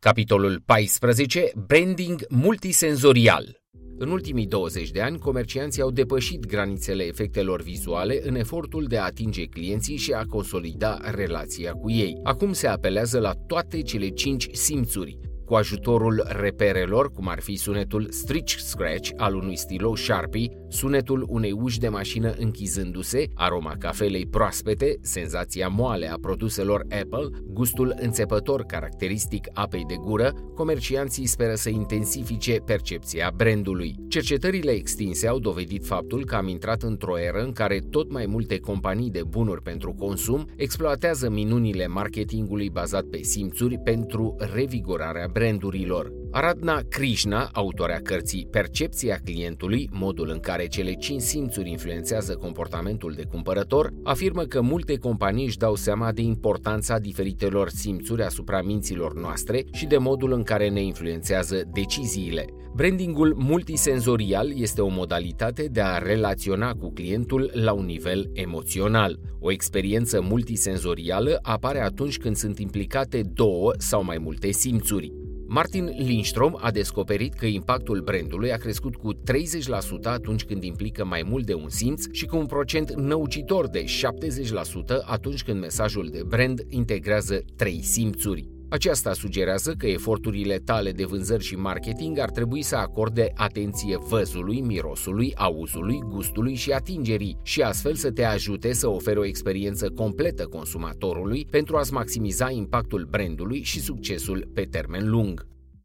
Capitolul 14. Branding multisenzorial în ultimii 20 de ani, comercianții au depășit granițele efectelor vizuale în efortul de a atinge clienții și a consolida relația cu ei. Acum se apelează la toate cele cinci simțuri, cu ajutorul reperelor, cum ar fi sunetul stitch scratch al unui stilou Sharpie, sunetul unei uși de mașină închizându-se, aroma cafelei proaspete, senzația moale a produselor Apple, gustul înțepător caracteristic apei de gură, comercianții speră să intensifice percepția brandului. Cercetările extinse au dovedit faptul că am intrat într-o eră în care tot mai multe companii de bunuri pentru consum exploatează minunile marketingului bazat pe simțuri pentru revigorarea brandurilor. Aradna Krishna, autoarea cărții Percepția clientului, modul în care cele cinci simțuri influențează comportamentul de cumpărător, afirmă că multe companii își dau seama de importanța diferitelor simțuri asupra minților noastre și de modul în care ne influențează deciziile. Brandingul multisenzorial este o modalitate de a relaționa cu clientul la un nivel emoțional. O experiență multisenzorială apare atunci când sunt implicate două sau mai multe simțuri. Martin Lindstrom a descoperit că impactul brandului a crescut cu 30% atunci când implică mai mult de un simț și cu un procent năucitor de 70% atunci când mesajul de brand integrează trei simțuri. Aceasta sugerează că eforturile tale de vânzări și marketing ar trebui să acorde atenție văzului, mirosului, auzului, gustului și atingerii și astfel să te ajute să oferi o experiență completă consumatorului pentru a-ți maximiza impactul brandului și succesul pe termen lung.